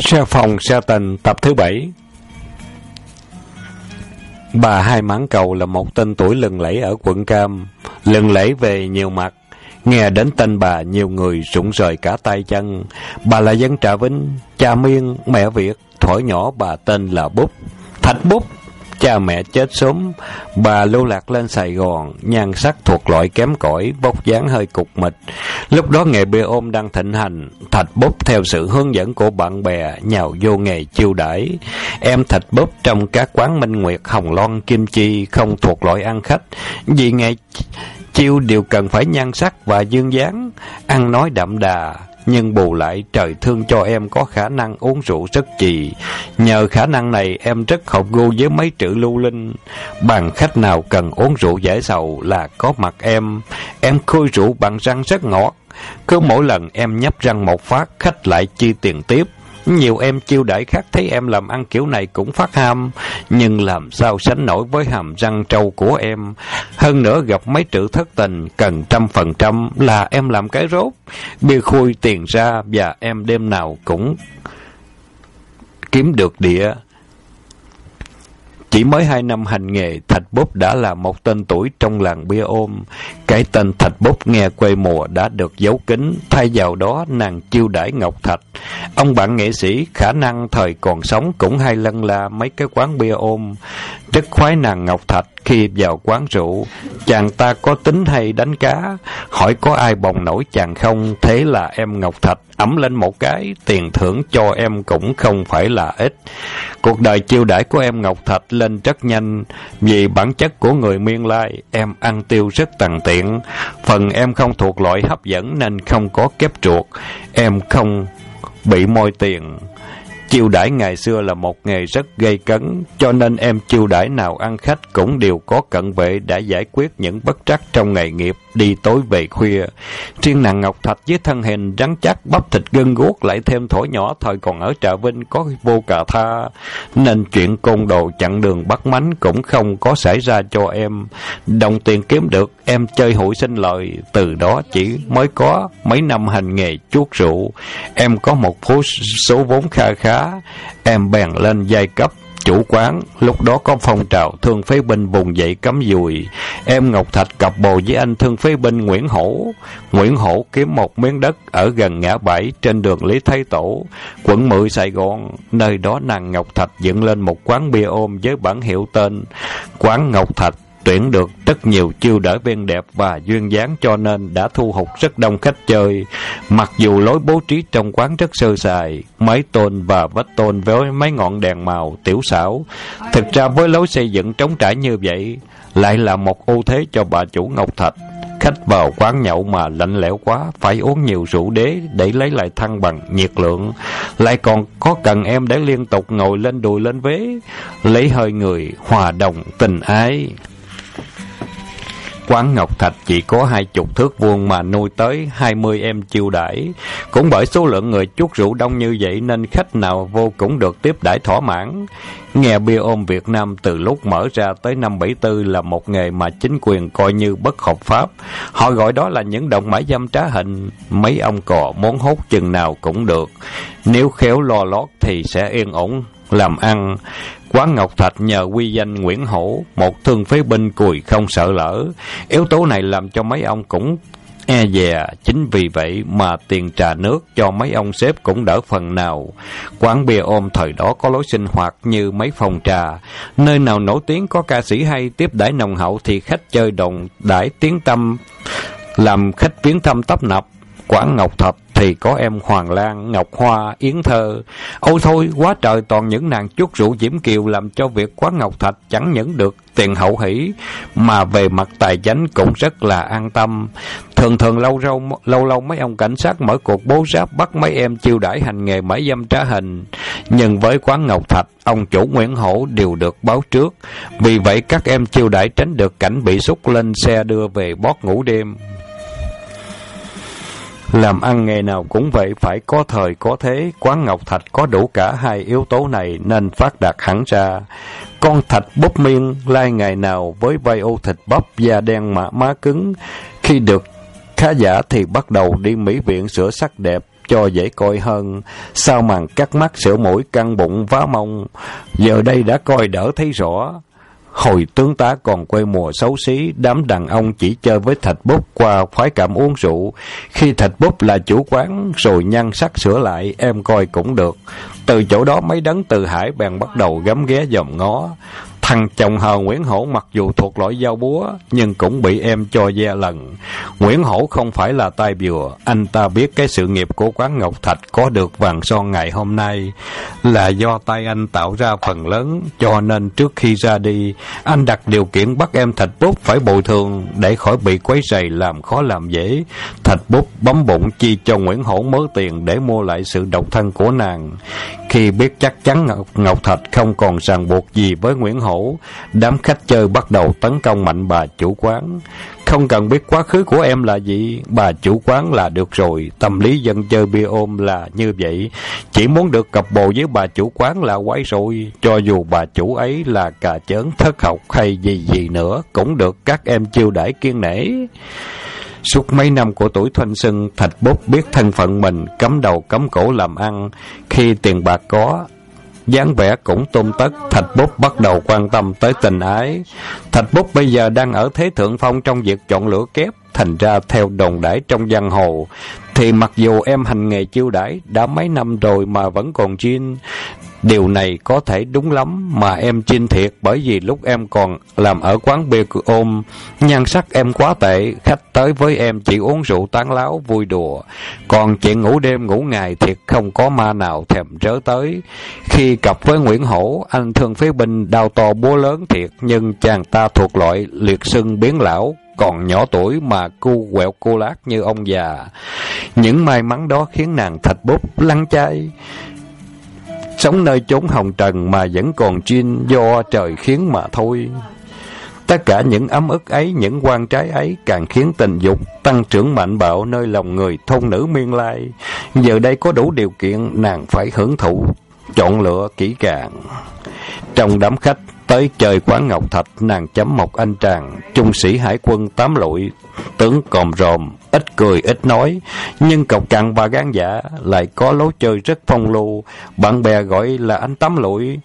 Xe phòng xe tình tập thứ bảy Bà Hai Mãn Cầu là một tên tuổi lừng lẫy ở quận Cam, lừng lẫy về nhiều mặt. Nghe đến tên bà, nhiều người rụng rời cả tay chân. Bà là dân Trà Vinh, cha Miên, mẹ Việt, thổi nhỏ bà tên là Búp. Thạch Búp Cha mẹ chết sớm, bà lưu lạc lên Sài Gòn, nhan sắc thuộc loại kém cỏi, bốc dáng hơi cục mịch. Lúc đó nghề bia ôm đang thịnh hành, Thạch Búp theo sự hướng dẫn của bạn bè nhào vô nghề chiêu đãi. Em Thạch Búp trong các quán Minh Nguyệt, Hồng Loan, Kim Chi không thuộc loại ăn khách, vì nghề chiêu đều cần phải nhan sắc và dương dáng, ăn nói đậm đà, nhưng bù lại trời thương cho em có khả năng uống rượu rất chì. Nhờ khả năng này em rất hợp gu với mấy chữ lưu linh. bằng khách nào cần uống rượu giải sầu là có mặt em. Em khôi rượu bằng răng rất ngọt. Cứ mỗi lần em nhấp răng một phát, khách lại chi tiền tiếp. Nhiều em chiêu đãi khác thấy em làm ăn kiểu này cũng phát ham, nhưng làm sao sánh nổi với hàm răng trâu của em. Hơn nữa gặp mấy chữ thất tình, cần trăm phần trăm là em làm cái rốt. Bia khui tiền ra và em đêm nào cũng kiếm được địa. Chỉ mới hai năm hành nghề, Thạch Bốp đã là một tên tuổi trong làng bia ôm. Cái tên Thạch Bốp nghe quê mùa đã được giấu kín, thay vào đó nàng chiêu đãi Ngọc Thạch. Ông bạn nghệ sĩ khả năng thời còn sống cũng hay lân la mấy cái quán bia ôm. Rất khoái nàng Ngọc Thạch khi vào quán rượu. Chàng ta có tính hay đánh cá, hỏi có ai bồng nổi chàng không, thế là em Ngọc Thạch ấm lên một cái, tiền thưởng cho em cũng không phải là ít. Cuộc đời chiêu đãi của em Ngọc Thạch lên rất nhanh, vì bản chất của người miên lai, em ăn tiêu rất tàn tiện. Phần em không thuộc loại hấp dẫn nên không có kép chuột, em không bị môi tiền. Chiêu đãi ngày xưa là một nghề rất gây cấn, cho nên em chiêu đãi nào ăn khách cũng đều có cận vệ đã giải quyết những bất trắc trong nghề nghiệp đi tối về khuya. Riêng nàng Ngọc Thạch với thân hình rắn chắc, bắp thịt gân guốc lại thêm thổi nhỏ thời còn ở Trà Vinh có vô cà tha, nên chuyện côn đồ chặn đường bắt mánh cũng không có xảy ra cho em. Đồng tiền kiếm được, em chơi hụi sinh lợi, từ đó chỉ mới có mấy năm hành nghề chuốt rượu. Em có một phố số vốn kha khá, em bèn lên giai cấp chủ quán, lúc đó có phong trào thương phế binh vùng dậy cấm dùi. Em Ngọc Thạch cặp bồ với anh thương phế binh Nguyễn Hổ. Nguyễn Hổ kiếm một miếng đất ở gần ngã bảy trên đường Lý Thái Tổ, quận Mười Sài Gòn. Nơi đó nàng Ngọc Thạch dựng lên một quán bia ôm với bản hiệu tên Quán Ngọc Thạch tuyển được rất nhiều chiêu đỡ ven đẹp và duyên dáng cho nên đã thu hút rất đông khách chơi. Mặc dù lối bố trí trong quán rất sơ sài, mái tôn và vách tôn với mấy ngọn đèn màu tiểu xảo, thực ra với lối xây dựng trống trải như vậy, lại là một ưu thế cho bà chủ Ngọc Thạch. Khách vào quán nhậu mà lạnh lẽo quá, phải uống nhiều rượu đế để lấy lại thăng bằng, nhiệt lượng. Lại còn có cần em để liên tục ngồi lên đùi lên vế, lấy hơi người, hòa đồng, tình ái. Quán Ngọc Thạch chỉ có hai chục thước vuông mà nuôi tới hai mươi em chiêu đãi. Cũng bởi số lượng người chút rượu đông như vậy nên khách nào vô cũng được tiếp đãi thỏa mãn. Nghe bia ôm Việt Nam từ lúc mở ra tới năm 74 là một nghề mà chính quyền coi như bất hợp pháp. Họ gọi đó là những động mãi dâm trá hình. Mấy ông cò muốn hốt chừng nào cũng được. Nếu khéo lo lót thì sẽ yên ổn làm ăn. Quán Ngọc Thạch nhờ quy danh Nguyễn Hổ, một thương phế binh cùi không sợ lỡ. Yếu tố này làm cho mấy ông cũng e dè, chính vì vậy mà tiền trà nước cho mấy ông sếp cũng đỡ phần nào. Quán bia ôm thời đó có lối sinh hoạt như mấy phòng trà, nơi nào nổi tiếng có ca sĩ hay tiếp đãi nồng hậu thì khách chơi đồng đãi tiếng tâm, làm khách viếng thăm tấp nập. Quán Ngọc Thạch thì có em Hoàng Lan, Ngọc Hoa, Yến Thơ. Ôi thôi, quá trời toàn những nàng chút rượu diễm kiều làm cho việc quán Ngọc Thạch chẳng những được tiền hậu hỷ, mà về mặt tài chánh cũng rất là an tâm. Thường thường lâu lâu, lâu lâu mấy ông cảnh sát mở cuộc bố giáp bắt mấy em chiêu đãi hành nghề mãi dâm trá hình. Nhưng với quán Ngọc Thạch, ông chủ Nguyễn Hổ đều được báo trước. Vì vậy các em chiêu đãi tránh được cảnh bị xúc lên xe đưa về bót ngủ đêm. Làm ăn nghề nào cũng vậy, phải có thời có thế, quán Ngọc Thạch có đủ cả hai yếu tố này nên phát đạt hẳn ra. Con thạch bóp miên lai ngày nào với vai ô thịt bắp da đen mạ má cứng, khi được khá giả thì bắt đầu đi mỹ viện sửa sắc đẹp, cho dễ coi hơn. Sao màn cắt mắt sửa mũi căng bụng vá mông. Giờ đây đã coi đỡ thấy rõ. Hồi tướng tá còn quê mùa xấu xí, đám đàn ông chỉ chơi với thạch bút qua khoái cảm uống rượu. Khi thạch bút là chủ quán, rồi nhăn sắc sửa lại, em coi cũng được. Từ chỗ đó mấy đấng từ hải bèn bắt đầu gắm ghé dòm ngó. Thằng chồng hờ Nguyễn Hổ mặc dù thuộc loại dao búa, nhưng cũng bị em cho ve lần. Nguyễn Hổ không phải là tai bừa, anh ta biết cái sự nghiệp của quán Ngọc Thạch có được vàng son ngày hôm nay là do tay anh tạo ra phần lớn, cho nên trước khi ra đi, anh đặt điều kiện bắt em Thạch Bút phải bồi thường để khỏi bị quấy rầy làm khó làm dễ. Thạch Bút bấm bụng chi cho Nguyễn Hổ mớ tiền để mua lại sự độc thân của nàng. Khi biết chắc chắn Ngọc, Ngọc Thạch không còn ràng buộc gì với Nguyễn Hổ, đám khách chơi bắt đầu tấn công mạnh bà chủ quán. Không cần biết quá khứ của em là gì, bà chủ quán là được rồi, tâm lý dân chơi bia ôm là như vậy. Chỉ muốn được cặp bồ với bà chủ quán là quái rồi, cho dù bà chủ ấy là cà chớn thất học hay gì gì nữa, cũng được các em chiêu đãi kiên nể. Suốt mấy năm của tuổi thanh xuân, Thạch Bút biết thân phận mình, cấm đầu cấm cổ làm ăn. Khi tiền bạc có, dáng vẻ cũng tôm tất, Thạch Bút bắt đầu quan tâm tới tình ái. Thạch Bút bây giờ đang ở thế thượng phong trong việc chọn lửa kép, thành ra theo đồn đãi trong giang hồ. Thì mặc dù em hành nghề chiêu đãi đã mấy năm rồi mà vẫn còn chuyên, Điều này có thể đúng lắm mà em chinh thiệt bởi vì lúc em còn làm ở quán bia ôm, nhan sắc em quá tệ, khách tới với em chỉ uống rượu tán láo vui đùa. Còn chuyện ngủ đêm ngủ ngày thiệt không có ma nào thèm rớ tới. Khi cặp với Nguyễn Hổ, anh thương phế binh đau to búa lớn thiệt nhưng chàng ta thuộc loại liệt sưng biến lão, còn nhỏ tuổi mà cu quẹo cô lát như ông già. Những may mắn đó khiến nàng thạch bút lăn chay sống nơi chốn hồng trần mà vẫn còn chuyên do trời khiến mà thôi. Tất cả những ấm ức ấy, những quan trái ấy càng khiến tình dục tăng trưởng mạnh bạo nơi lòng người thôn nữ miên lai. Giờ đây có đủ điều kiện, nàng phải hưởng thụ, chọn lựa kỹ càng. Trong đám khách tới chơi quán Ngọc Thạch, nàng chấm một anh tràng, trung sĩ hải quân tám lụi, tướng còm ròm, ít cười ít nói, nhưng cọc cằn và gan dạ lại có lối chơi rất phong lưu, bạn bè gọi là anh tắm lụi,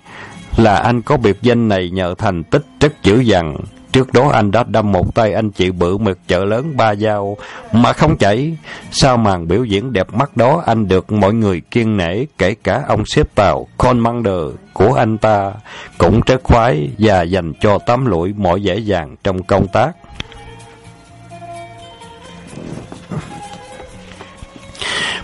là anh có biệt danh này nhờ thành tích rất dữ dằn. Trước đó anh đã đâm một tay anh chị bự mực chợ lớn ba dao mà không chảy. Sau màn biểu diễn đẹp mắt đó anh được mọi người kiên nể kể cả ông xếp tàu Conmander của anh ta cũng rất khoái và dành cho tấm lũi mọi dễ dàng trong công tác.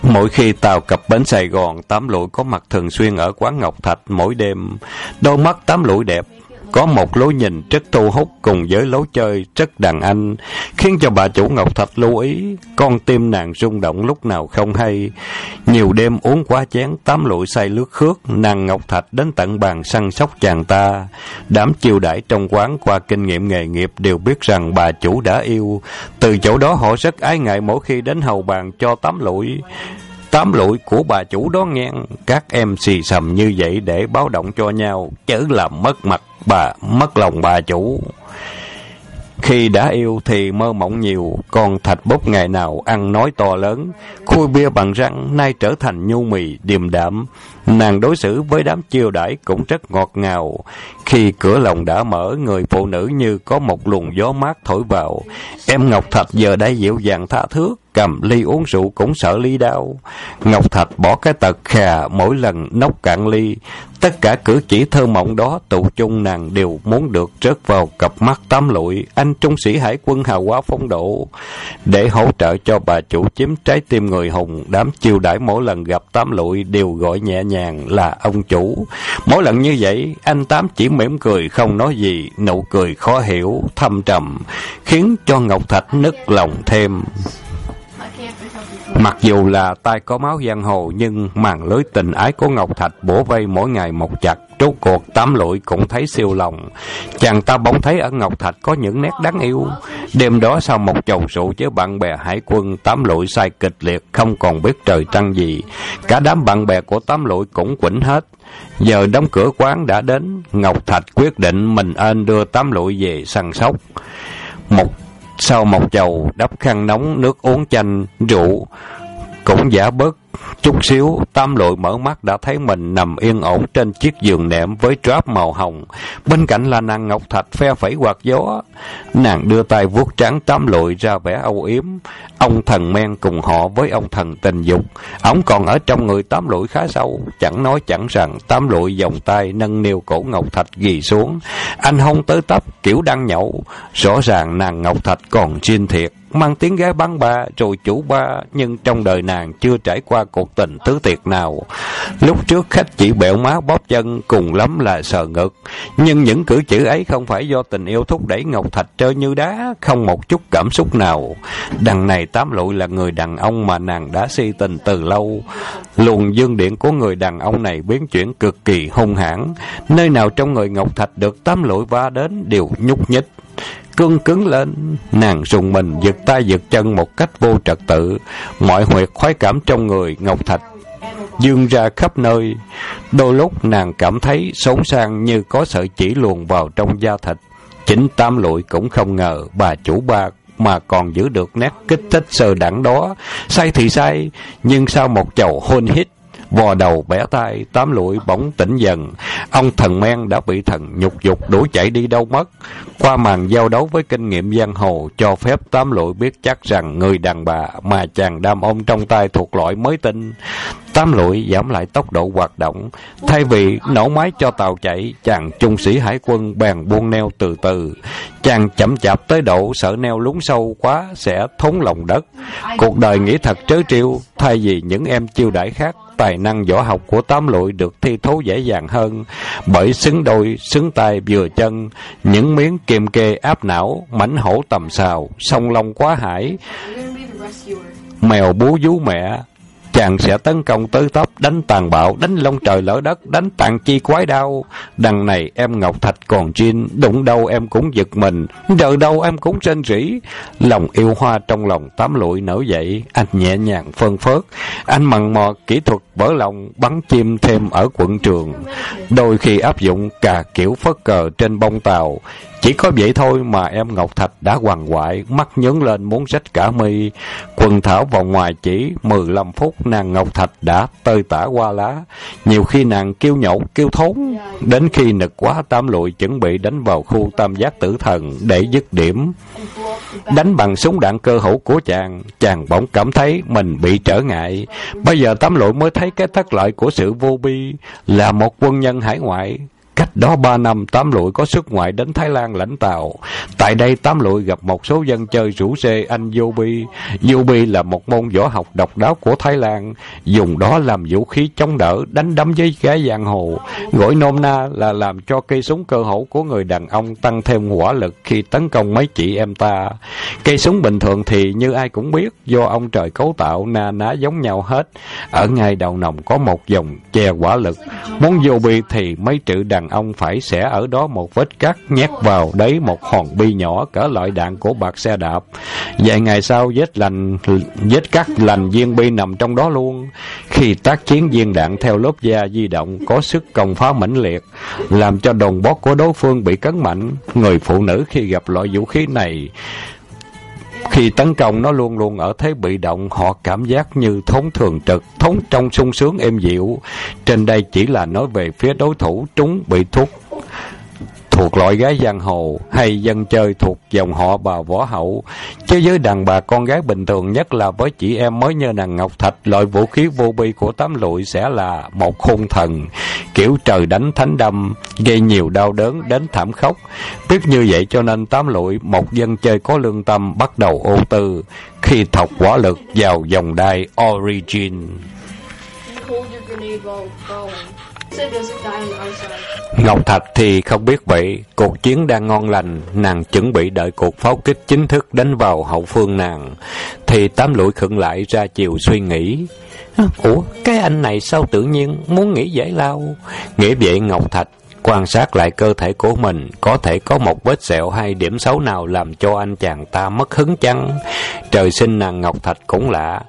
Mỗi khi tàu cập bến Sài Gòn, tám lũi có mặt thường xuyên ở quán Ngọc Thạch mỗi đêm. Đôi mắt tám lũi đẹp, có một lối nhìn rất thu hút cùng với lối chơi rất đàn anh, khiến cho bà chủ Ngọc Thạch lưu ý, con tim nàng rung động lúc nào không hay. Nhiều đêm uống quá chén, tám lụi say lướt khước, nàng Ngọc Thạch đến tận bàn săn sóc chàng ta. Đám chiêu đãi trong quán qua kinh nghiệm nghề nghiệp đều biết rằng bà chủ đã yêu. Từ chỗ đó họ rất ái ngại mỗi khi đến hầu bàn cho tám lụi tám lụi của bà chủ đó nghe các em xì xầm như vậy để báo động cho nhau chớ làm mất mặt bà mất lòng bà chủ khi đã yêu thì mơ mộng nhiều, còn thạch bốc ngày nào ăn nói to lớn, khui bia bằng răng nay trở thành nhu mì, điềm đạm. Nàng đối xử với đám chiêu đãi cũng rất ngọt ngào. Khi cửa lòng đã mở, người phụ nữ như có một luồng gió mát thổi vào. Em Ngọc Thạch giờ đây dịu dàng tha thước, cầm ly uống rượu cũng sợ ly đau. Ngọc Thạch bỏ cái tật khà mỗi lần nốc cạn ly. Tất cả cử chỉ thơ mộng đó tụ chung nàng đều muốn được rớt vào cặp mắt tám lụi. Anh trung sĩ hải quân hào quá phong độ. Để hỗ trợ cho bà chủ chiếm trái tim người hùng, đám chiêu đãi mỗi lần gặp tám lụi đều gọi nhẹ nhàng là ông chủ. Mỗi lần như vậy, anh Tám chỉ mỉm cười không nói gì, nụ cười khó hiểu, thâm trầm, khiến cho Ngọc Thạch nức lòng thêm. Mặc dù là tay có máu giang hồ nhưng màn lưới tình ái của Ngọc Thạch bổ vây mỗi ngày một chặt, trốt cuộc tám lụi cũng thấy siêu lòng. Chàng ta bỗng thấy ở Ngọc Thạch có những nét đáng yêu. Đêm đó sau một chầu rượu với bạn bè hải quân, tám lụi sai kịch liệt, không còn biết trời trăng gì. Cả đám bạn bè của tám lụi cũng quỉnh hết. Giờ đóng cửa quán đã đến, Ngọc Thạch quyết định mình ên đưa tám lụi về săn sóc. Một sau một chầu đắp khăn nóng nước uống chanh rượu cũng giả bớt Chút xíu, tam lội mở mắt đã thấy mình nằm yên ổn trên chiếc giường nệm với tráp màu hồng. Bên cạnh là nàng Ngọc Thạch phe phẩy quạt gió. Nàng đưa tay vuốt trắng tam lội ra vẻ âu yếm. Ông thần men cùng họ với ông thần tình dục. Ông còn ở trong người tám lội khá sâu. Chẳng nói chẳng rằng tám lội vòng tay nâng niu cổ Ngọc Thạch ghi xuống. Anh hông tới tấp kiểu đang nhậu. Rõ ràng nàng Ngọc Thạch còn riêng thiệt mang tiếng gái bán ba, rồi chủ ba, nhưng trong đời nàng chưa trải qua cuộc tình tứ tiệt nào. Lúc trước khách chỉ bẹo má bóp chân cùng lắm là sờ ngực, nhưng những cử chỉ ấy không phải do tình yêu thúc đẩy ngọc thạch trơ như đá, không một chút cảm xúc nào. Đằng này tám lụi là người đàn ông mà nàng đã si tình từ lâu. Luồng dương điện của người đàn ông này biến chuyển cực kỳ hung hãn. Nơi nào trong người ngọc thạch được tám lụi va đến đều nhúc nhích cương cứng lên. Nàng rùng mình giật tay giật chân một cách vô trật tự. Mọi huyệt khoái cảm trong người ngọc thạch dương ra khắp nơi. Đôi lúc nàng cảm thấy sống sang như có sợi chỉ luồn vào trong da thịt chính tam lụi cũng không ngờ bà chủ ba mà còn giữ được nét kích thích sơ đẳng đó. Say thì say nhưng sau một chầu hôn hít vò đầu bẻ tay, tám lụi bỗng tỉnh dần. Ông thần men đã bị thần nhục dục đuổi chạy đi đâu mất. Qua màn giao đấu với kinh nghiệm giang hồ, cho phép tám lụi biết chắc rằng người đàn bà mà chàng đam ôm trong tay thuộc loại mới tinh. Tám lụi giảm lại tốc độ hoạt động. Thay vì nổ máy cho tàu chạy, chàng trung sĩ hải quân bèn buông neo từ từ. Chàng chậm chạp tới độ sợ neo lún sâu quá sẽ thốn lòng đất. Cuộc đời nghĩ thật trớ trêu, thay vì những em chiêu đãi khác tài năng võ học của tám lụi được thi thố dễ dàng hơn. Bởi xứng đôi xứng tay vừa chân những miếng kiềm kê áp não mảnh hổ tầm xào song long quá hải. Mèo bú vú mẹ chàng sẽ tấn công tới tấp đánh tàn bạo đánh lông trời lỡ đất đánh tàn chi quái đau đằng này em ngọc thạch còn chin đụng đâu em cũng giật mình đợi đâu em cũng trên rỉ. Lòng yêu hoa trong lòng tám lụi nở dậy anh nhẹ nhàng phân phớt. Anh mặn mò kỹ thuật vỡ lòng bắn chim thêm ở quận trường. Đôi khi áp dụng cả kiểu phất cờ trên bông tàu. Chỉ có vậy thôi mà em Ngọc Thạch đã hoàng hoại, mắt nhướng lên muốn rách cả mi. Quần thảo vào ngoài chỉ 15 phút nàng Ngọc Thạch đã tơi tả qua lá. Nhiều khi nàng kêu nhậu, kêu thốn. Đến khi nực quá tam lụi chuẩn bị đánh vào khu tam giác tử thần để dứt điểm. Đánh bằng súng đạn cơ hữu của chàng, chàng bỗng cảm thấy mình bị trở ngại. Bây giờ Tam lụi mới thấy cái thất lợi của sự vô bi là một quân nhân hải ngoại Cách đó ba năm, Tám Lụi có xuất ngoại đến Thái Lan lãnh tàu. Tại đây, Tám Lụi gặp một số dân chơi rủ xê anh Yobi. Yobi là một môn võ học độc đáo của Thái Lan, dùng đó làm vũ khí chống đỡ, đánh đấm với gái giang hồ. Gọi nôm na là làm cho cây súng cơ hổ của người đàn ông tăng thêm hỏa lực khi tấn công mấy chị em ta. Cây súng bình thường thì như ai cũng biết, do ông trời cấu tạo na ná giống nhau hết. Ở ngay đầu nòng có một dòng che hỏa lực. Muốn Yobi thì mấy chữ đàn ông phải sẽ ở đó một vết cắt nhét vào đấy một hòn bi nhỏ cỡ loại đạn của bạc xe đạp. Vài ngày sau vết lành vết cắt lành viên bi nằm trong đó luôn. Khi tác chiến viên đạn theo lớp da di động có sức công phá mãnh liệt, làm cho đòn bót của đối phương bị cấn mạnh. Người phụ nữ khi gặp loại vũ khí này khi tấn công nó luôn luôn ở thế bị động, họ cảm giác như thốn thường trực, thốn trong sung sướng êm dịu. Trên đây chỉ là nói về phía đối thủ trúng bị thuốc thuộc loại gái giang hồ hay dân chơi thuộc dòng họ bà võ hậu. Chứ với đàn bà con gái bình thường nhất là với chị em mới như nàng Ngọc Thạch, loại vũ khí vô bi của tám lụi sẽ là một khung thần, kiểu trời đánh thánh đâm, gây nhiều đau đớn đến thảm khốc. Biết như vậy cho nên tám lụi, một dân chơi có lương tâm bắt đầu ô tư, khi thọc quả lực vào dòng đai Origin. Ngọc Thạch thì không biết vậy, cuộc chiến đang ngon lành, nàng chuẩn bị đợi cuộc pháo kích chính thức đánh vào hậu phương nàng. Thì tám lũi khựng lại ra chiều suy nghĩ. Ủa, cái anh này sao tự nhiên muốn nghỉ giải lao? Nghĩa vậy Ngọc Thạch quan sát lại cơ thể của mình, có thể có một vết sẹo hay điểm xấu nào làm cho anh chàng ta mất hứng chăng? Trời sinh nàng Ngọc Thạch cũng lạ,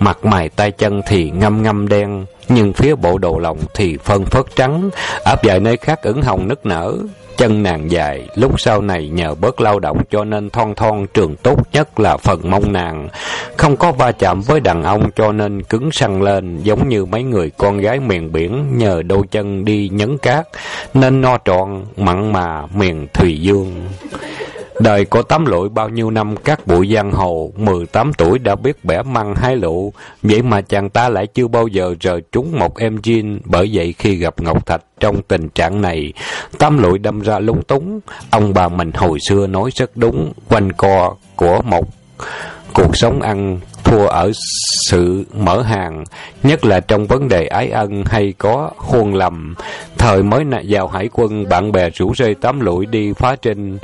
mặt mày tay chân thì ngâm ngâm đen, nhưng phía bộ đồ lòng thì phân phớt trắng, áp vài nơi khác ửng hồng nức nở chân nàng dài, lúc sau này nhờ bớt lao động cho nên thon thon trường tốt nhất là phần mông nàng. Không có va chạm với đàn ông cho nên cứng săn lên, giống như mấy người con gái miền biển nhờ đôi chân đi nhấn cát, nên no trọn, mặn mà miền Thùy Dương. Đời của tấm lụi bao nhiêu năm các bụi giang hồ, 18 tuổi đã biết bẻ măng hai lụ, vậy mà chàng ta lại chưa bao giờ rời trúng một em jean, bởi vậy khi gặp Ngọc Thạch trong tình trạng này, tấm lụi đâm ra lung túng. Ông bà mình hồi xưa nói rất đúng, quanh co của một cuộc sống ăn thua ở sự mở hàng, nhất là trong vấn đề ái ân hay có khuôn lầm. Thời mới vào hải quân, bạn bè rủ rê tám lụi đi phá trinh.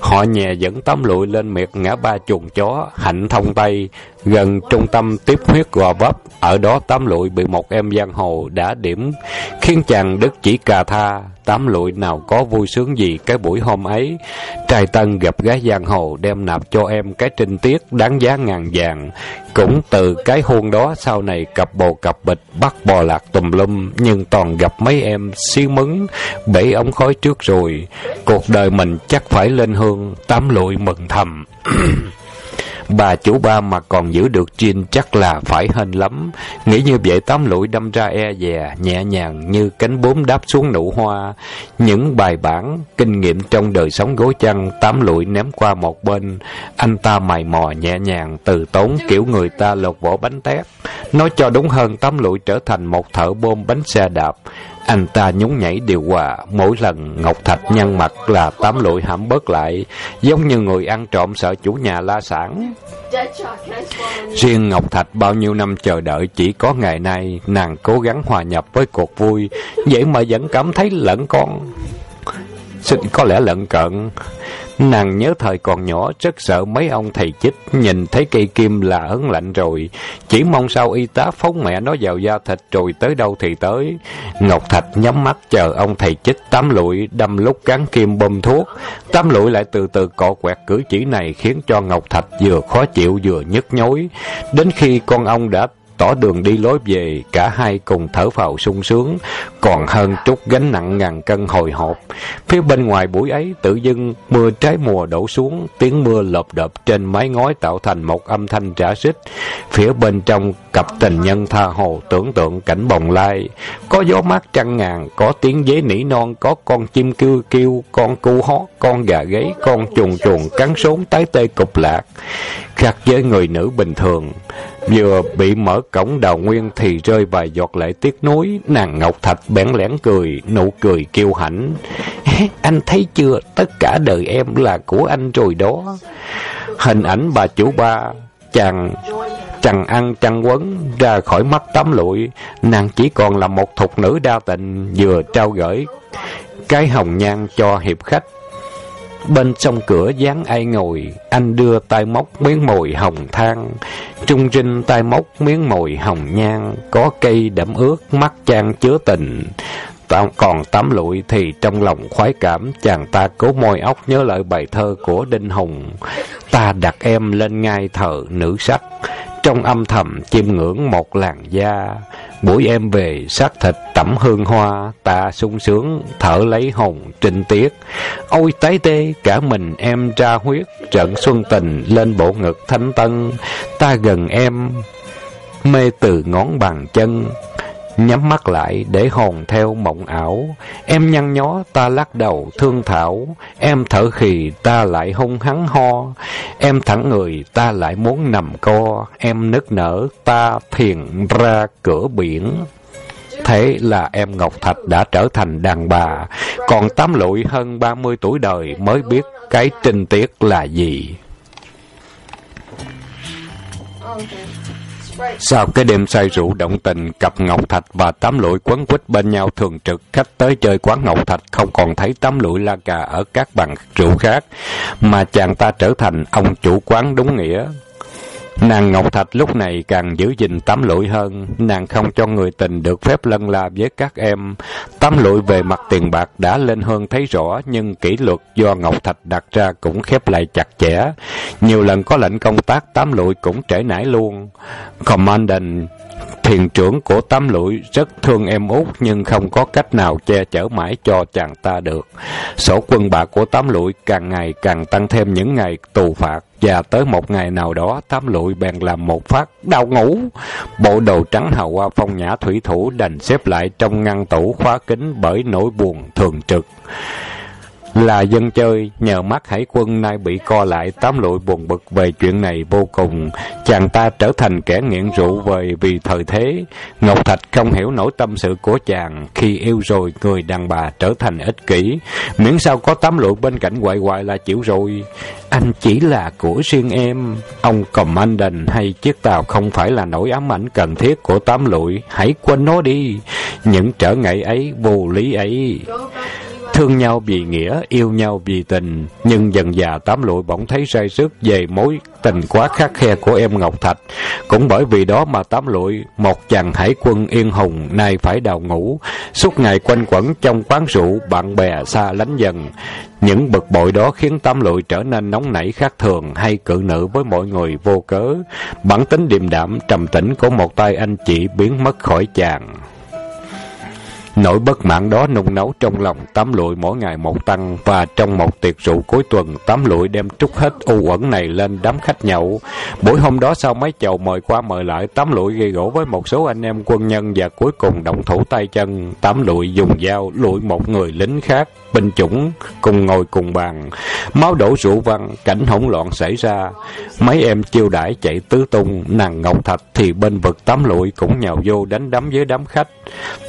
Họ nhẹ dẫn tám lụi lên miệt ngã ba chuồng chó, hạnh thông tây, gần trung tâm tiếp huyết gò vấp. Ở đó tắm lụi bị một em giang hồ đã điểm, khiến chàng đức chỉ cà tha. Tám lụi nào có vui sướng gì cái buổi hôm ấy. Trai Tân gặp gái giang hồ đem nạp cho em cái trinh tiết đáng giá ngàn vàng. Cũng từ cái hôn đó sau này cặp bồ cặp bịch bắt bò lạc tùm lum nhưng toàn gặp mấy em xí mứng bể ống khói trước rồi. Cuộc đời mình chắc phải lên hương, tám lụi mừng thầm. Bà chủ ba mà còn giữ được Jin chắc là phải hên lắm. Nghĩ như vậy tám lũi đâm ra e dè, nhẹ nhàng như cánh bướm đáp xuống nụ hoa. Những bài bản, kinh nghiệm trong đời sống gối chăn, tám lũi ném qua một bên. Anh ta mày mò nhẹ nhàng, từ tốn kiểu người ta lột vỏ bánh tét. Nói cho đúng hơn, tám lũi trở thành một thợ bôm bánh xe đạp. Anh ta nhún nhảy điều hòa, mỗi lần Ngọc Thạch nhăn mặt là tám lụi hãm bớt lại, giống như người ăn trộm sợ chủ nhà la sản. Riêng Ngọc Thạch bao nhiêu năm chờ đợi chỉ có ngày nay, nàng cố gắng hòa nhập với cuộc vui, vậy mà vẫn cảm thấy lẫn con. Xin có lẽ lận cận. Nàng nhớ thời còn nhỏ rất sợ mấy ông thầy chích nhìn thấy cây kim là ấn lạnh rồi, chỉ mong sao y tá phóng mẹ nó vào da thịt rồi tới đâu thì tới. Ngọc Thạch nhắm mắt chờ ông thầy chích tám lụi đâm lúc cán kim bơm thuốc. Tám lụi lại từ từ cọ quẹt cử chỉ này khiến cho Ngọc Thạch vừa khó chịu vừa nhức nhối. Đến khi con ông đã tỏ đường đi lối về, cả hai cùng thở phào sung sướng, còn hơn chút gánh nặng ngàn cân hồi hộp. Phía bên ngoài buổi ấy, tự dưng mưa trái mùa đổ xuống, tiếng mưa lợp đợp trên mái ngói tạo thành một âm thanh trả xích. Phía bên trong, cặp tình nhân tha hồ tưởng tượng cảnh bồng lai, có gió mát trăng ngàn, có tiếng dế nỉ non, có con chim kêu kêu, con cu hót, con gà gáy, con chuồn chuồn cắn sốn tái tê cục lạc. Khác với người nữ bình thường, Vừa bị mở cổng đào nguyên thì rơi vài giọt lệ tiếc nuối, nàng Ngọc Thạch bẽn lẽn cười, nụ cười kiêu hãnh. anh thấy chưa, tất cả đời em là của anh rồi đó. Hình ảnh bà chủ ba, chàng chàng ăn chăn quấn ra khỏi mắt tắm lụi, nàng chỉ còn là một thục nữ đa tình vừa trao gửi cái hồng nhan cho hiệp khách Bên trong cửa dáng ai ngồi, anh đưa tay móc miếng mồi hồng thang. Trung trinh tay móc miếng mồi hồng nhang, có cây đẫm ướt, mắt chan chứa tình. Còn tắm lụi thì trong lòng khoái cảm, chàng ta cố môi óc nhớ lại bài thơ của Đinh Hùng. Ta đặt em lên ngai thờ nữ sắc, trong âm thầm chiêm ngưỡng một làn da. Buổi em về xác thịt tẩm hương hoa, ta sung sướng, thở lấy hồn trinh tiết. Ôi tái tê, cả mình em ra huyết, trận xuân tình lên bộ ngực thanh tân. Ta gần em, mê từ ngón bàn chân, Nhắm mắt lại để hồn theo mộng ảo. Em nhăn nhó, ta lắc đầu, thương thảo. Em thở khì, ta lại hung hắn ho. Em thẳng người, ta lại muốn nằm co. Em nức nở, ta thiền ra cửa biển. Thế là em Ngọc Thạch đã trở thành đàn bà. Còn tám lụi hơn ba mươi tuổi đời mới biết cái trinh tiết là gì. Okay. Sau cái đêm say rượu động tình, cặp Ngọc Thạch và tám lũi quấn quýt bên nhau thường trực, khách tới chơi quán Ngọc Thạch không còn thấy tám lũi la cà ở các bàn rượu khác, mà chàng ta trở thành ông chủ quán đúng nghĩa. Nàng Ngọc Thạch lúc này càng giữ gìn tắm lụi hơn, nàng không cho người tình được phép lân la với các em. Tắm lụi về mặt tiền bạc đã lên hơn thấy rõ, nhưng kỷ luật do Ngọc Thạch đặt ra cũng khép lại chặt chẽ. Nhiều lần có lệnh công tác tắm lụi cũng trễ nải luôn. Commandant Thiền trưởng của tám lũi rất thương em út nhưng không có cách nào che chở mãi cho chàng ta được. Sổ quân bạc của tám lũi càng ngày càng tăng thêm những ngày tù phạt và tới một ngày nào đó tám lụi bèn làm một phát đau ngủ. Bộ đồ trắng hào hoa phong nhã thủy thủ đành xếp lại trong ngăn tủ khóa kính bởi nỗi buồn thường trực. Là dân chơi, nhờ mắt hải quân nay bị co lại, tám lụi buồn bực về chuyện này vô cùng. Chàng ta trở thành kẻ nghiện rượu về vì thời thế. Ngọc Thạch không hiểu nổi tâm sự của chàng. Khi yêu rồi, người đàn bà trở thành ích kỷ. Miễn sao có tám lụi bên cạnh hoài hoài là chịu rồi. Anh chỉ là của riêng em. Ông Commandant hay chiếc tàu không phải là nỗi ám ảnh cần thiết của tám lụi. Hãy quên nó đi. Những trở ngại ấy, vô lý ấy. Thương nhau vì nghĩa, yêu nhau vì tình, nhưng dần già tám lụi bỗng thấy say sức về mối tình quá khắc khe của em Ngọc Thạch. Cũng bởi vì đó mà tám lụi, một chàng hải quân yên hùng, nay phải đào ngủ, suốt ngày quanh quẩn trong quán rượu, bạn bè xa lánh dần. Những bực bội đó khiến tám lụi trở nên nóng nảy khác thường hay cự nữ với mọi người vô cớ. Bản tính điềm đạm, trầm tĩnh của một tay anh chị biến mất khỏi chàng. Nỗi bất mãn đó nung nấu trong lòng tám lụi mỗi ngày một tăng và trong một tiệc rượu cuối tuần tám lụi đem trút hết u uẩn này lên đám khách nhậu. Buổi hôm đó sau mấy chầu mời qua mời lại tám lụi gây gỗ với một số anh em quân nhân và cuối cùng động thủ tay chân. Tám lụi dùng dao lụi một người lính khác, binh chủng cùng ngồi cùng bàn. Máu đổ rượu văng, cảnh hỗn loạn xảy ra. Mấy em chiêu đãi chạy tứ tung, nàng Ngọc Thạch thì bên vực tám lụi cũng nhào vô đánh đấm với đám khách.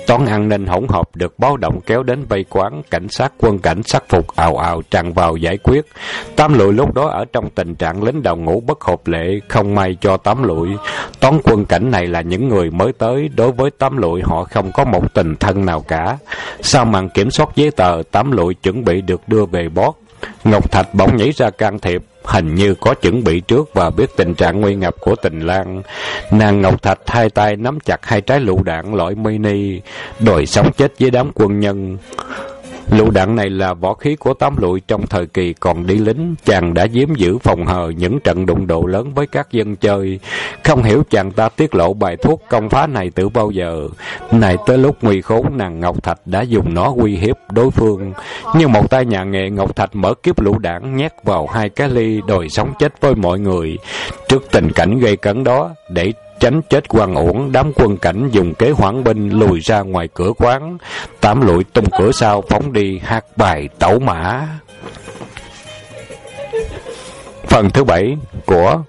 Toán ăn nên hậu hỗn hợp được báo động kéo đến vây quán, cảnh sát quân cảnh sắc phục ào ào tràn vào giải quyết. Tám lụi lúc đó ở trong tình trạng lính đầu ngủ bất hợp lệ, không may cho tám lụi. Toán quân cảnh này là những người mới tới, đối với tám lụi họ không có một tình thân nào cả. Sau màn kiểm soát giấy tờ, tám lụi chuẩn bị được đưa về bót. Ngọc Thạch bỗng nhảy ra can thiệp, hình như có chuẩn bị trước và biết tình trạng nguy ngập của tình lang. Nàng Ngọc Thạch hai tay nắm chặt hai trái lựu đạn loại mini, đòi sống chết với đám quân nhân. Lựu đạn này là võ khí của tám lụi trong thời kỳ còn đi lính. Chàng đã giếm giữ phòng hờ những trận đụng độ lớn với các dân chơi. Không hiểu chàng ta tiết lộ bài thuốc công phá này từ bao giờ. Này tới lúc nguy khốn nàng Ngọc Thạch đã dùng nó uy hiếp đối phương. Như một tay nhà nghệ Ngọc Thạch mở kiếp lũ đạn nhét vào hai cái ly đòi sống chết với mọi người. Trước tình cảnh gây cấn đó, để tránh chết quan uổng, đám quân cảnh dùng kế hoãn binh lùi ra ngoài cửa quán. Tám lụi tung cửa sau phóng đi, hát bài tẩu mã. Phần thứ bảy của